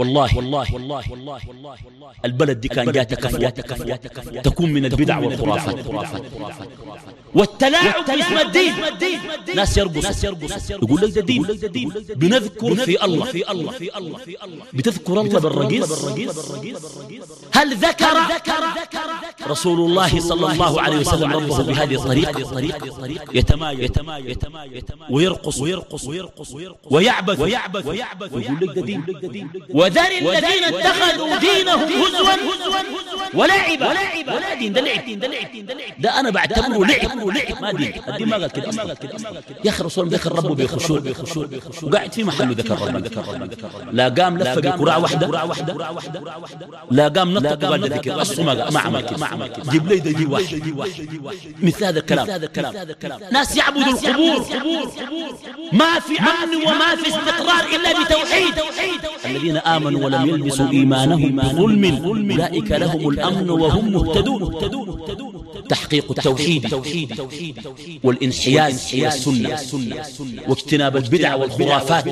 والله. والله. والله والله والله البلد دي كان جاتك جاتك جاتك تكون من البدع والخرافات والتلاعب باسم الدين. ناس يرقص يقول لك ده دين. بنذكر في الله. في الله. في الله. في الله. بتذكر الله بالرقيص هل ذكر؟ رسول الله صلى الله عليه وسلم ربه بهذه الطريقة. يتمايل ويرقص. ويرقص. ويعبث. ويقول لك ده دين. وذر الذين اتخذوا دينهم هزوا ولعبا. ولا دين ده أنا بعتبره لعب. لعب. ما دين. الدين ما قال كده يا أخي رسول ذكر ربه بخشوع. وقاعد في محله ذكر ربه لا قام لف بقراع واحدة. لا قام نطق وقال ذكر الصمغ ما عمل كده جيب لي دي واحد. مثل هذا الكلام. ناس يعبدوا القبور. ما في أمن وما في استقرار إلا بتوحيد. الذين آمنوا ولم يلبسوا إيمانهم بظلم. أولئك لهم الأمن وهم مهتدون. تحقيق التوحيد والانحياز والسنة واجتناب البدع والخرافات.